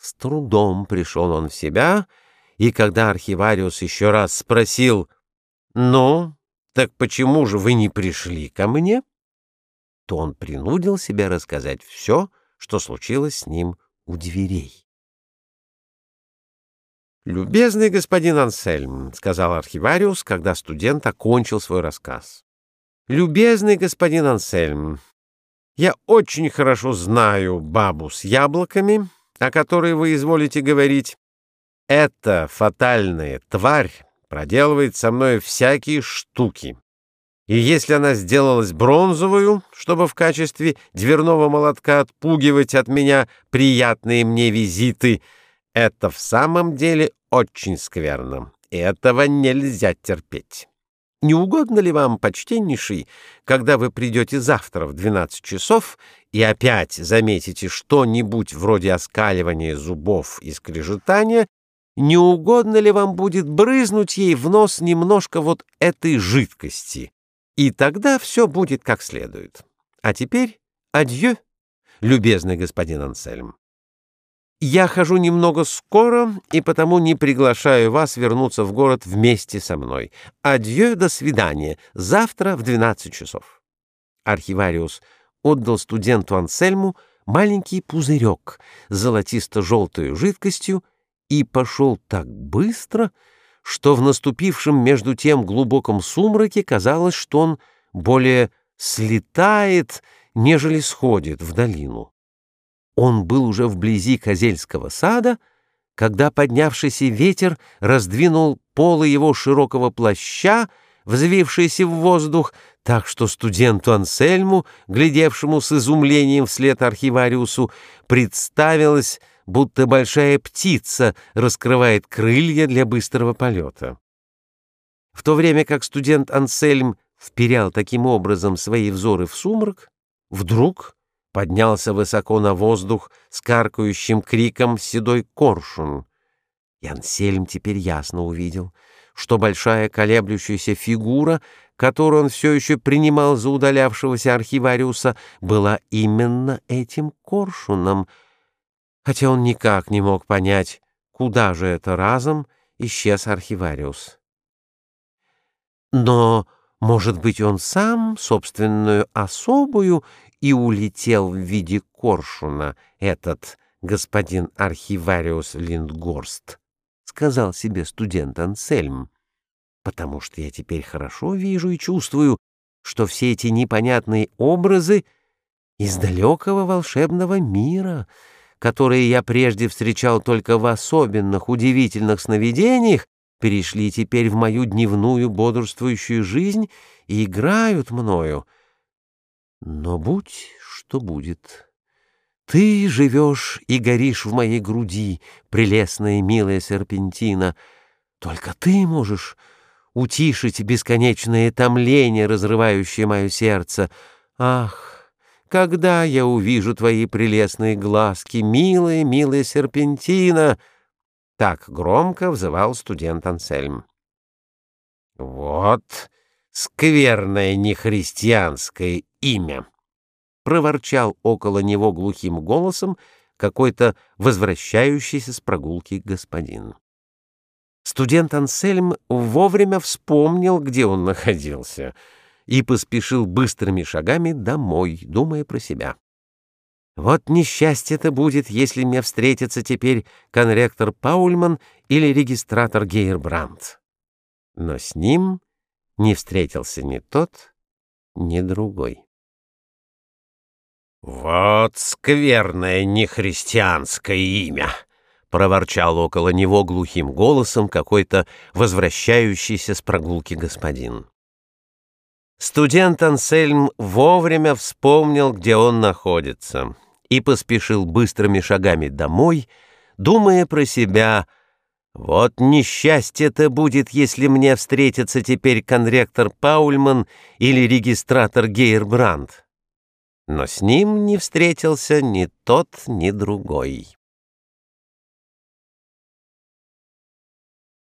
С трудом пришел он в себя, и когда архивариус еще раз спросил, «Ну, так почему же вы не пришли ко мне?» то он принудил себя рассказать все, что случилось с ним у дверей. «Любезный господин Ансельм», — сказал архивариус, когда студент окончил свой рассказ. «Любезный господин Ансельм, я очень хорошо знаю бабу с яблоками, о которой вы изволите говорить. Эта фатальная тварь проделывает со мной всякие штуки. И если она сделалась бронзовую, чтобы в качестве дверного молотка отпугивать от меня приятные мне визиты, это в самом деле очень скверно, и этого нельзя терпеть. Не угодно ли вам, почтеннейший, когда вы придете завтра в 12 часов и опять заметите что-нибудь вроде оскаливания зубов и скрежетания, не угодно ли вам будет брызнуть ей в нос немножко вот этой жидкости? И тогда все будет как следует. А теперь адью, любезный господин Ансельм. Я хожу немного скоро, и потому не приглашаю вас вернуться в город вместе со мной. Адью, до свидания. Завтра в 12 часов. Архивариус отдал студенту Ансельму маленький пузырек с золотисто-желтой жидкостью и пошел так быстро, что в наступившем между тем глубоком сумраке казалось, что он более слетает, нежели сходит в долину. Он был уже вблизи Козельского сада, когда поднявшийся ветер раздвинул полы его широкого плаща, взвившийся в воздух, так что студенту Ансельму, глядевшему с изумлением вслед архивариусу, представилось, будто большая птица раскрывает крылья для быстрого полета. В то время как студент Ансельм вперял таким образом свои взоры в сумрак, вдруг поднялся высоко на воздух с каркающим криком седой коршун. И Ансельм теперь ясно увидел, что большая колеблющаяся фигура, которую он все еще принимал за удалявшегося архивариуса, была именно этим коршуном — хотя он никак не мог понять, куда же это разом исчез архивариус. Но, может быть, он сам собственную особую и улетел в виде коршуна, этот господин архивариус Линдгорст, сказал себе студент Ансельм, потому что я теперь хорошо вижу и чувствую, что все эти непонятные образы из далекого волшебного мира — которые я прежде встречал только в особенных удивительных сновидениях, перешли теперь в мою дневную бодрствующую жизнь и играют мною. Но будь что будет. Ты живешь и горишь в моей груди, прелестная милая серпентина. Только ты можешь утишить бесконечное томление, разрывающее мое сердце. Ах! Когда я увижу твои прелестные глазки, милая, милая серпентина!» Так громко взывал студент Ансельм. «Вот скверное нехристианское имя!» — проворчал около него глухим голосом какой-то возвращающийся с прогулки господин. Студент Ансельм вовремя вспомнил, где он находился — и поспешил быстрыми шагами домой, думая про себя. Вот несчастье-то будет, если мне встретится теперь конректор Паульман или регистратор Гейербрандт. Но с ним не встретился ни тот, ни другой. «Вот скверное нехристианское имя!» — проворчал около него глухим голосом какой-то возвращающийся с прогулки господин. Студент Ансельм вовремя вспомнил, где он находится, и поспешил быстрыми шагами домой, думая про себя «Вот несчастье-то будет, если мне встретится теперь конректор Паульман или регистратор Гейербранд». Но с ним не встретился ни тот, ни другой.